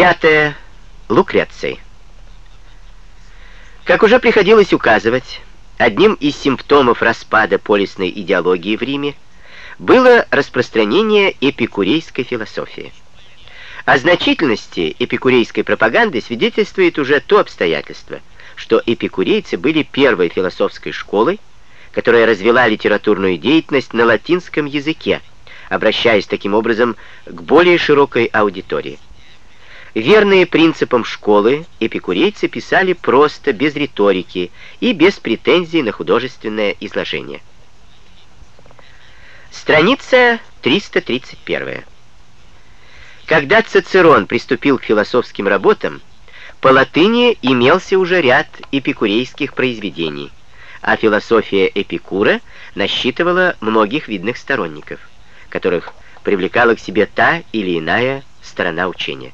Пятое. Лукреций. Как уже приходилось указывать, одним из симптомов распада полисной идеологии в Риме было распространение эпикурейской философии. О значительности эпикурейской пропаганды свидетельствует уже то обстоятельство, что эпикурейцы были первой философской школой, которая развела литературную деятельность на латинском языке, обращаясь таким образом к более широкой аудитории. Верные принципам школы, эпикурейцы писали просто, без риторики и без претензий на художественное изложение. Страница 331. Когда Цицерон приступил к философским работам, по латыни имелся уже ряд эпикурейских произведений, а философия Эпикура насчитывала многих видных сторонников, которых привлекала к себе та или иная сторона учения.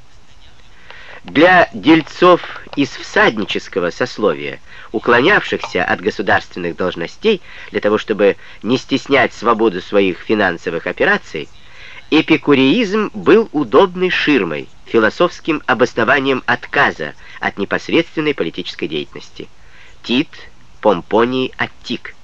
Для дельцов из всаднического сословия, уклонявшихся от государственных должностей для того, чтобы не стеснять свободу своих финансовых операций, эпикуреизм был удобной ширмой, философским обоснованием отказа от непосредственной политической деятельности. Тит, Помпоний, Аттик.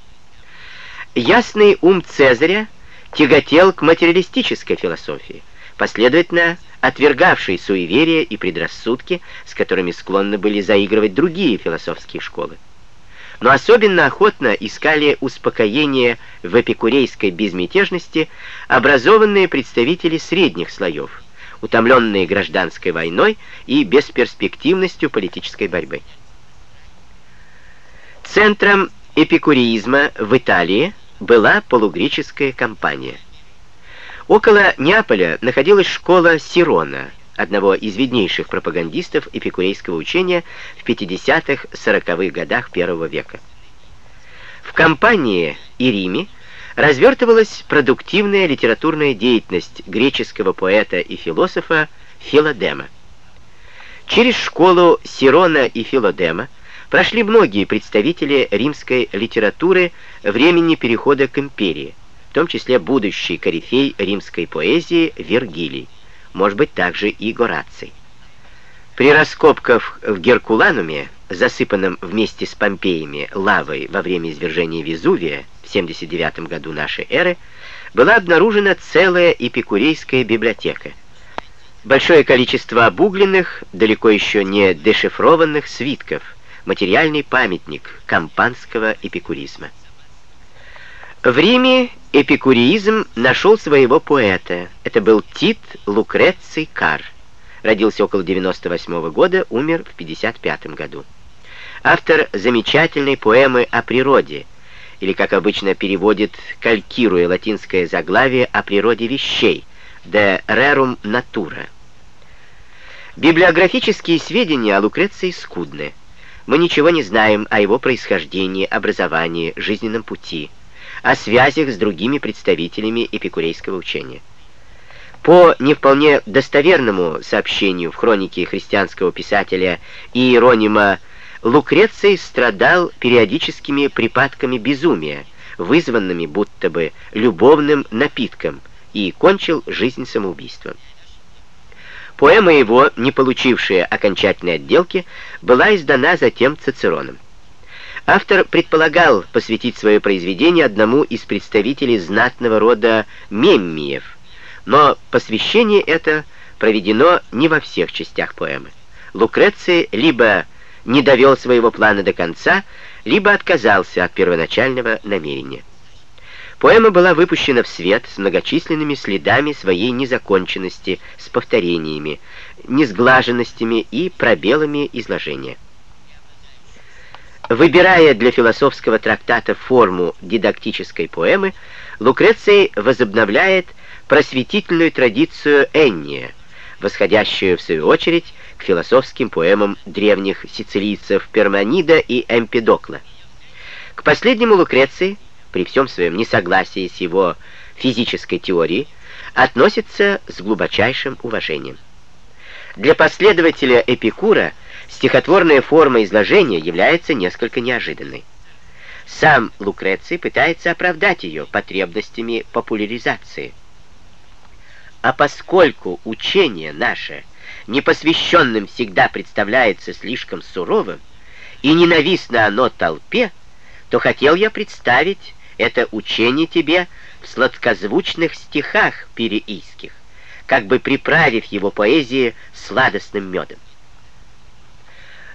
Ясный ум Цезаря тяготел к материалистической философии, последовательно отвергавшей суеверия и предрассудки, с которыми склонны были заигрывать другие философские школы. Но особенно охотно искали успокоение в эпикурейской безмятежности образованные представители средних слоев, утомленные гражданской войной и бесперспективностью политической борьбы. Центром эпикуреизма в Италии была полугреческая компания – Около Неаполя находилась школа Сирона, одного из виднейших пропагандистов эпикурейского учения в 50-40-х годах первого века. В Кампании и Риме развертывалась продуктивная литературная деятельность греческого поэта и философа Филодема. Через школу Сирона и Филодема прошли многие представители римской литературы времени перехода к империи, в том числе будущий корифей римской поэзии Вергилий, может быть, также и Гораций. При раскопках в Геркулануме, засыпанном вместе с Помпеями лавой во время извержения Везувия в 79 году нашей эры, была обнаружена целая эпикурейская библиотека. Большое количество обугленных, далеко еще не дешифрованных свитков, материальный памятник кампанского эпикуризма. В Риме эпикуреизм нашел своего поэта. Это был Тит Лукреций Кар. Родился около 98 -го года, умер в 55 году. Автор замечательной поэмы о природе, или, как обычно переводит, калькируя латинское заглавие о природе вещей, «De rerum natura». Библиографические сведения о Лукреции скудны. Мы ничего не знаем о его происхождении, образовании, жизненном пути – о связях с другими представителями эпикурейского учения. По не вполне достоверному сообщению в хронике христианского писателя Иеронима Лукреций страдал периодическими припадками безумия, вызванными будто бы любовным напитком, и кончил жизнь самоубийством. Поэма его, не получившая окончательной отделки, была издана затем Цицероном. Автор предполагал посвятить свое произведение одному из представителей знатного рода меммиев, но посвящение это проведено не во всех частях поэмы. Лукреций либо не довел своего плана до конца, либо отказался от первоначального намерения. Поэма была выпущена в свет с многочисленными следами своей незаконченности, с повторениями, несглаженностями и пробелами изложения. Выбирая для философского трактата форму дидактической поэмы, Лукреций возобновляет просветительную традицию Энния, восходящую, в свою очередь, к философским поэмам древних сицилийцев Перманида и Эмпидокла. К последнему Лукреций, при всем своем несогласии с его физической теорией, относится с глубочайшим уважением. Для последователя Эпикура стихотворная форма изложения является несколько неожиданной. Сам Лукреций пытается оправдать ее потребностями популяризации. А поскольку учение наше непосвященным всегда представляется слишком суровым, и ненавистно оно толпе, то хотел я представить это учение тебе в сладкозвучных стихах переийских, как бы приправив его поэзии сладостным медом.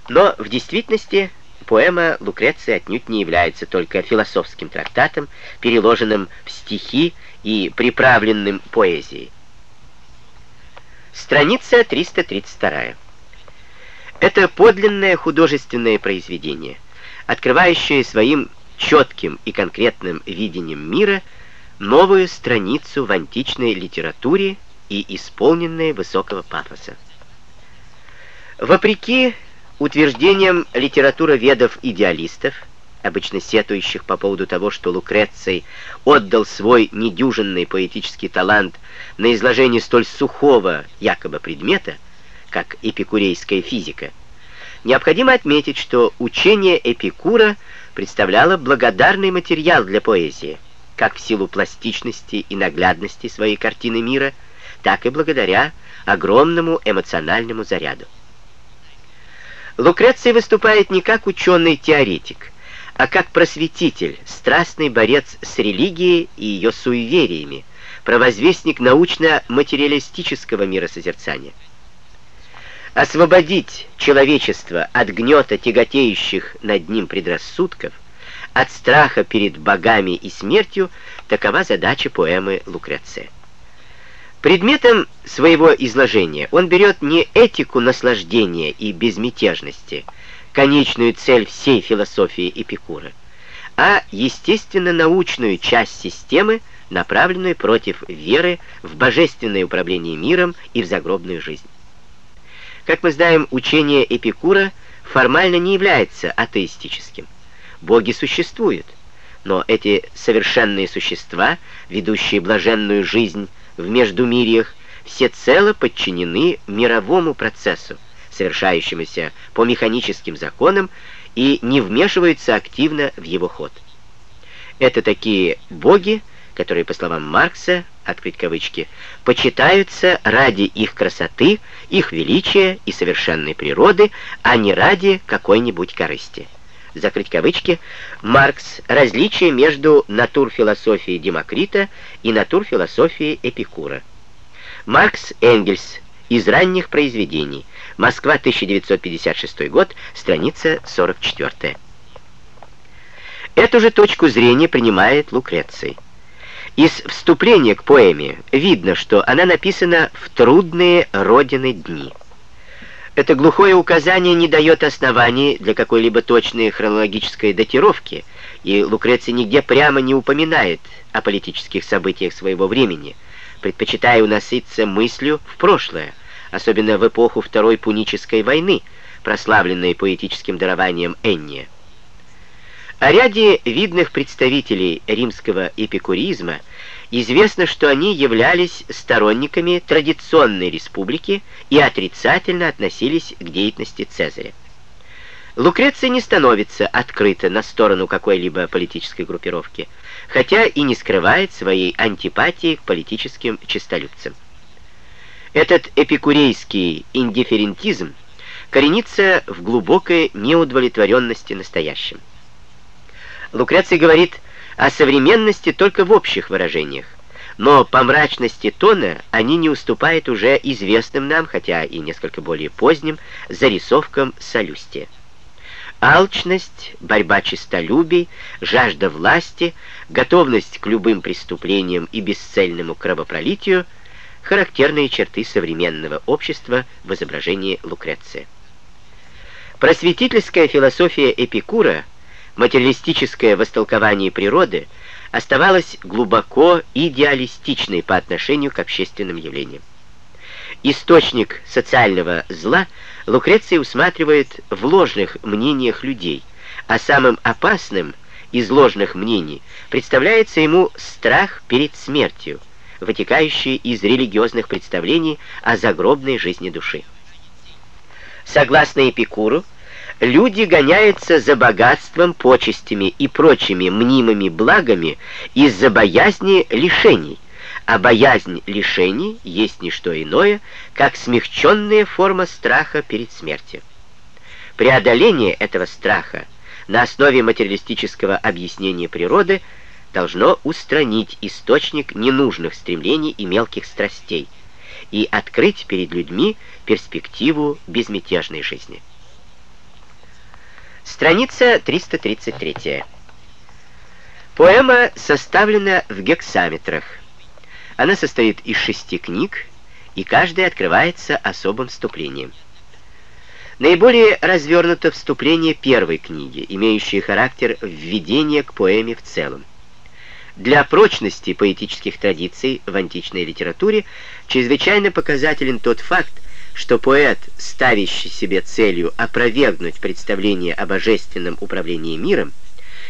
Но в действительности поэма Лукреции отнюдь не является только философским трактатом, переложенным в стихи и приправленным поэзией. Страница 332. Это подлинное художественное произведение, открывающее своим четким и конкретным видением мира новую страницу в античной литературе и исполненное высокого пафоса. Вопреки утверждениям литературоведов-идеалистов, обычно сетующих по поводу того, что Лукреций отдал свой недюжинный поэтический талант на изложение столь сухого якобы предмета, как эпикурейская физика, необходимо отметить, что учение Эпикура представляло благодарный материал для поэзии, как в силу пластичности и наглядности своей картины мира, так и благодаря огромному эмоциональному заряду. Лукреций выступает не как ученый-теоретик, а как просветитель, страстный борец с религией и ее суевериями, провозвестник научно-материалистического миросозерцания. Освободить человечество от гнета тяготеющих над ним предрассудков, от страха перед богами и смертью, такова задача поэмы Лукреция. Предметом своего изложения он берет не этику наслаждения и безмятежности, конечную цель всей философии Эпикура, а естественно-научную часть системы, направленную против веры в божественное управление миром и в загробную жизнь. Как мы знаем, учение Эпикура формально не является атеистическим. Боги существуют, но эти совершенные существа, ведущие блаженную жизнь в Междумирьях всецело подчинены мировому процессу, совершающемуся по механическим законам и не вмешиваются активно в его ход. Это такие боги, которые, по словам Маркса, открыть кавычки, почитаются ради их красоты, их величия и совершенной природы, а не ради какой-нибудь корысти закрыть кавычки, Маркс «Различие между натурфилософией Демокрита и натурфилософией Эпикура». Маркс Энгельс из ранних произведений. Москва, 1956 год, страница 44. Эту же точку зрения принимает Лукреций. Из вступления к поэме видно, что она написана в трудные родины дни. Это глухое указание не дает оснований для какой-либо точной хронологической датировки, и Лукреций нигде прямо не упоминает о политических событиях своего времени, предпочитая уноситься мыслью в прошлое, особенно в эпоху Второй Пунической войны, прославленной поэтическим дарованием Энния. О ряде видных представителей римского эпикуризма известно, что они являлись сторонниками традиционной республики и отрицательно относились к деятельности Цезаря. Лукреций не становится открыто на сторону какой-либо политической группировки, хотя и не скрывает своей антипатии к политическим честолюбцам. Этот эпикурейский индифферентизм коренится в глубокой неудовлетворенности настоящим. Лукреций говорит о современности только в общих выражениях, но по мрачности тона они не уступают уже известным нам, хотя и несколько более поздним, зарисовкам Солюстия. Алчность, борьба честолюбий, жажда власти, готовность к любым преступлениям и бесцельному кровопролитию — характерные черты современного общества в изображении Лукреция. Просветительская философия Эпикура — материалистическое востолкование природы оставалось глубоко идеалистичной по отношению к общественным явлениям. Источник социального зла Лукреций усматривает в ложных мнениях людей, а самым опасным из ложных мнений представляется ему страх перед смертью, вытекающий из религиозных представлений о загробной жизни души. Согласно Эпикуру, люди гоняются за богатством, почестями и прочими мнимыми благами из-за боязни лишений, а боязнь лишений есть не что иное, как смягченная форма страха перед смертью. Преодоление этого страха на основе материалистического объяснения природы должно устранить источник ненужных стремлений и мелких страстей и открыть перед людьми перспективу безмятежной жизни. Страница 333. Поэма составлена в гексаметрах. Она состоит из шести книг, и каждая открывается особым вступлением. Наиболее развернуто вступление первой книги, имеющее характер введения к поэме в целом. Для прочности поэтических традиций в античной литературе чрезвычайно показателен тот факт, что поэт, ставящий себе целью опровергнуть представление о божественном управлении миром,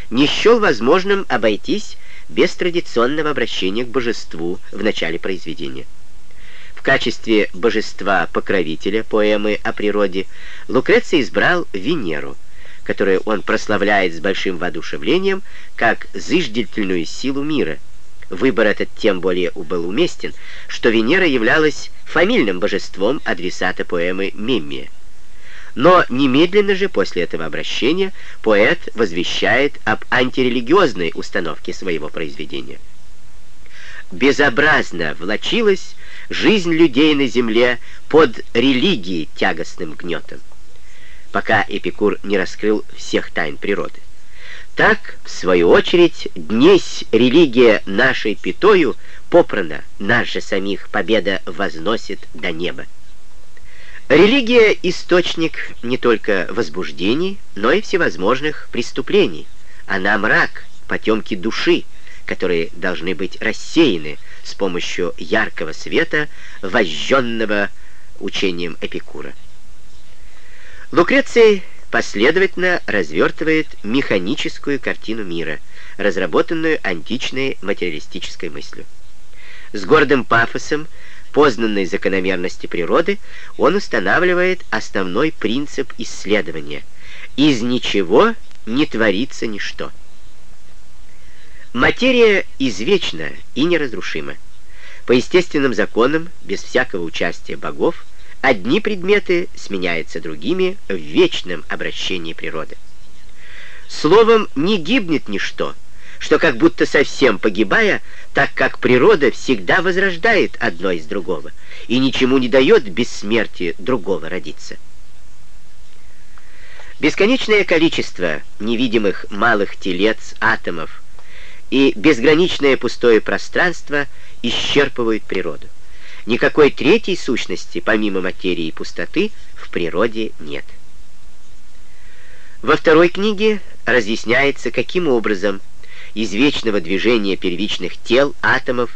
не счел возможным обойтись без традиционного обращения к божеству в начале произведения. В качестве божества-покровителя поэмы о природе Лукреций избрал Венеру, которую он прославляет с большим воодушевлением как зыждительную силу мира. Выбор этот тем более был уместен, что Венера являлась фамильным божеством адресата поэмы Меммия. Но немедленно же после этого обращения поэт возвещает об антирелигиозной установке своего произведения. Безобразно влачилась жизнь людей на земле под религией тягостным гнетом, пока Эпикур не раскрыл всех тайн природы. Так, в свою очередь, днесь религия нашей пятою попрана, нас же самих победа возносит до неба. Религия — источник не только возбуждений, но и всевозможных преступлений. Она мрак, потемки души, которые должны быть рассеяны с помощью яркого света, вожженного учением Эпикура. Лукреций последовательно развертывает механическую картину мира, разработанную античной материалистической мыслью. С гордым пафосом познанной закономерности природы, он устанавливает основной принцип исследования. Из ничего не творится ничто. Материя извечна и неразрушима. По естественным законам, без всякого участия богов, одни предметы сменяются другими в вечном обращении природы. Словом, не гибнет ничто, что как будто совсем погибая, так как природа всегда возрождает одно из другого и ничему не дает бессмертие другого родиться. Бесконечное количество невидимых малых телец, атомов и безграничное пустое пространство исчерпывают природу. Никакой третьей сущности, помимо материи и пустоты, в природе нет. Во второй книге разъясняется, каким образом из вечного движения первичных тел, атомов,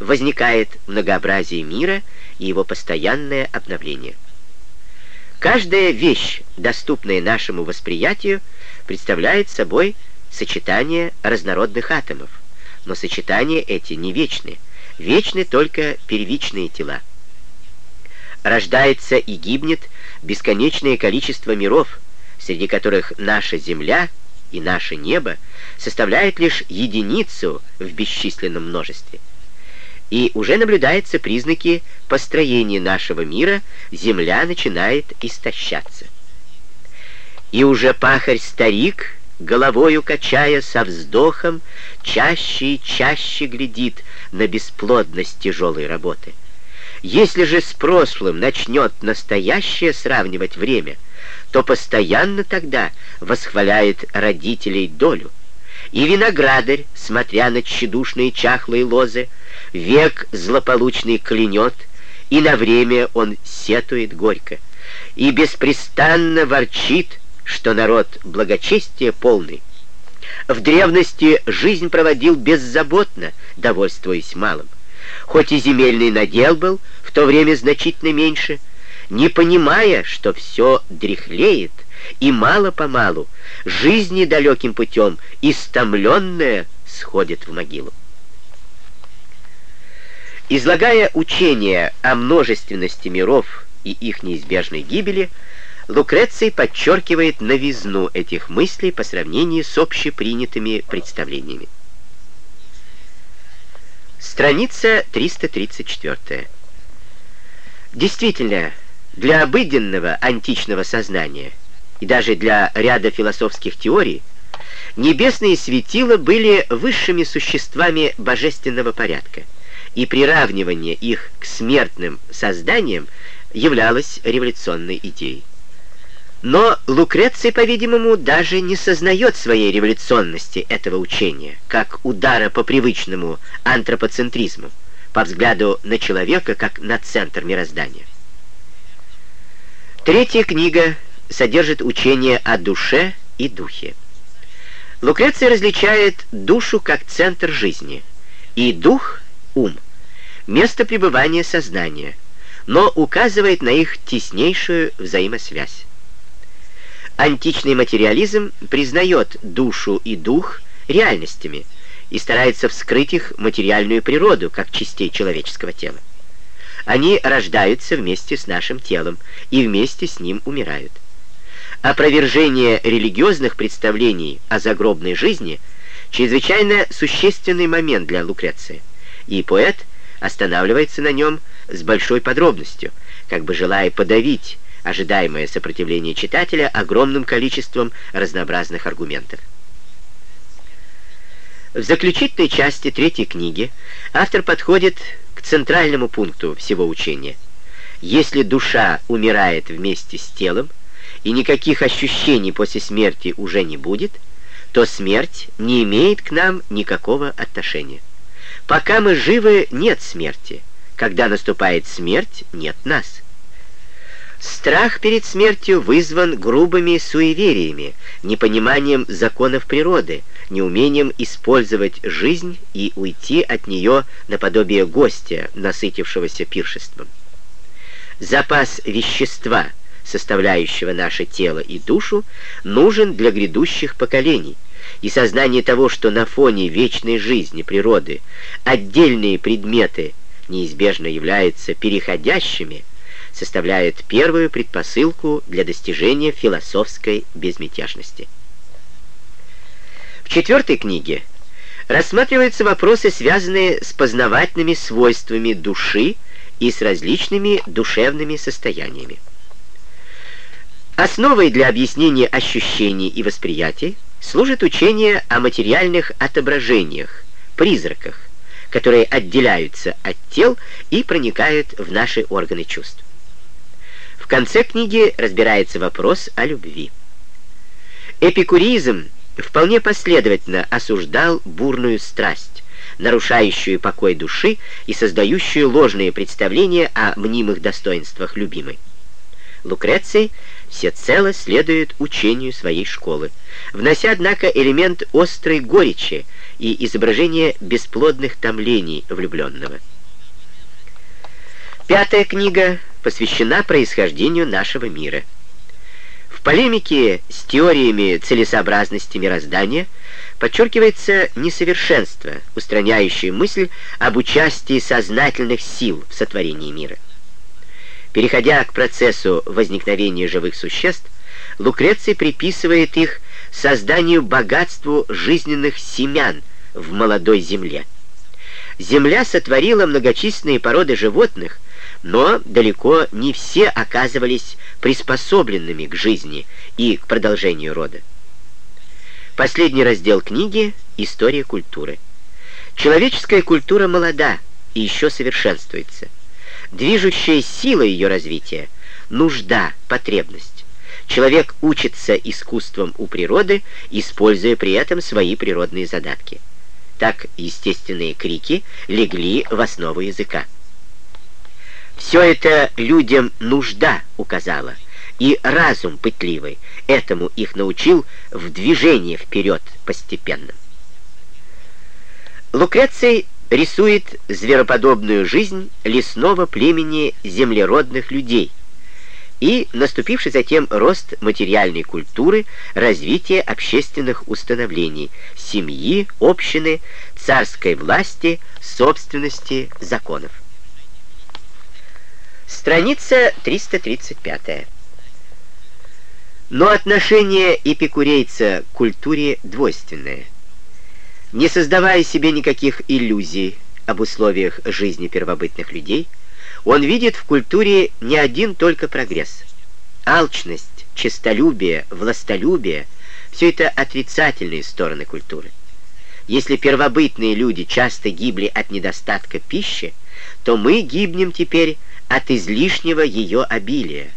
возникает многообразие мира и его постоянное обновление. Каждая вещь, доступная нашему восприятию, представляет собой сочетание разнородных атомов, но сочетания эти не вечны, вечны только первичные тела. Рождается и гибнет бесконечное количество миров, среди которых наша Земля — и наше небо составляет лишь единицу в бесчисленном множестве. И уже наблюдаются признаки построения нашего мира, земля начинает истощаться. И уже пахарь-старик, головою качая со вздохом, чаще и чаще глядит на бесплодность тяжелой работы. Если же с прошлым начнет настоящее сравнивать время — то постоянно тогда восхваляет родителей долю. И виноградарь, смотря на тщедушные чахлые лозы, век злополучный клянет, и на время он сетует горько, и беспрестанно ворчит, что народ благочестия полный. В древности жизнь проводил беззаботно, довольствуясь малым. Хоть и земельный надел был, в то время значительно меньше, не понимая, что все дряхлеет, и мало-помалу, жизни далеким путем, истомленная сходит в могилу. Излагая учение о множественности миров и их неизбежной гибели, Лукреций подчеркивает новизну этих мыслей по сравнению с общепринятыми представлениями. Страница 334. Действительно, для обыденного античного сознания и даже для ряда философских теорий небесные светила были высшими существами божественного порядка, и приравнивание их к смертным созданиям являлось революционной идеей. Но Лукреций, по-видимому, даже не сознает своей революционности этого учения, как удара по привычному антропоцентризму, по взгляду на человека как на центр мироздания. Третья книга содержит учение о душе и духе. Лукреций различает душу как центр жизни и дух — ум, место пребывания сознания, но указывает на их теснейшую взаимосвязь. Античный материализм признает душу и дух реальностями и старается вскрыть их материальную природу как частей человеческого тела. Они рождаются вместе с нашим телом и вместе с ним умирают. Опровержение религиозных представлений о загробной жизни чрезвычайно существенный момент для Лукреция, и поэт останавливается на нем с большой подробностью, как бы желая подавить ожидаемое сопротивление читателя огромным количеством разнообразных аргументов. В заключительной части третьей книги автор подходит к центральному пункту всего учения. Если душа умирает вместе с телом, и никаких ощущений после смерти уже не будет, то смерть не имеет к нам никакого отношения. Пока мы живы, нет смерти. Когда наступает смерть, нет нас. Страх перед смертью вызван грубыми суевериями, непониманием законов природы, неумением использовать жизнь и уйти от нее наподобие гостя, насытившегося пиршеством. Запас вещества, составляющего наше тело и душу, нужен для грядущих поколений, и сознание того, что на фоне вечной жизни природы отдельные предметы неизбежно являются переходящими, составляет первую предпосылку для достижения философской безмятежности. В четвертой книге рассматриваются вопросы, связанные с познавательными свойствами души и с различными душевными состояниями. Основой для объяснения ощущений и восприятий служит учение о материальных отображениях, призраках, которые отделяются от тел и проникают в наши органы чувств. В конце книги разбирается вопрос о любви. Эпикуризм вполне последовательно осуждал бурную страсть, нарушающую покой души и создающую ложные представления о мнимых достоинствах любимой. Лукреций всецело следует учению своей школы, внося, однако, элемент острой горечи и изображение бесплодных томлений влюбленного. Пятая книга посвящена происхождению нашего мира. В полемике с теориями целесообразности мироздания подчеркивается несовершенство, устраняющее мысль об участии сознательных сил в сотворении мира. Переходя к процессу возникновения живых существ, Лукреций приписывает их созданию богатству жизненных семян в молодой земле. Земля сотворила многочисленные породы животных, но далеко не все оказывались приспособленными к жизни и к продолжению рода. Последний раздел книги — «История культуры». Человеческая культура молода и еще совершенствуется. Движущая сила ее развития — нужда, потребность. Человек учится искусством у природы, используя при этом свои природные задатки. Так естественные крики легли в основу языка. Все это людям нужда указала, и разум пытливый этому их научил в движении вперед постепенно. Лукреций рисует звероподобную жизнь лесного племени землеродных людей и наступивший затем рост материальной культуры, развитие общественных установлений, семьи, общины, царской власти, собственности, законов. Страница 335. Но отношение эпикурейца к культуре двойственное. Не создавая себе никаких иллюзий об условиях жизни первобытных людей, он видит в культуре не один только прогресс. Алчность, честолюбие, властолюбие — все это отрицательные стороны культуры. Если первобытные люди часто гибли от недостатка пищи, то мы гибнем теперь от излишнего ее обилия.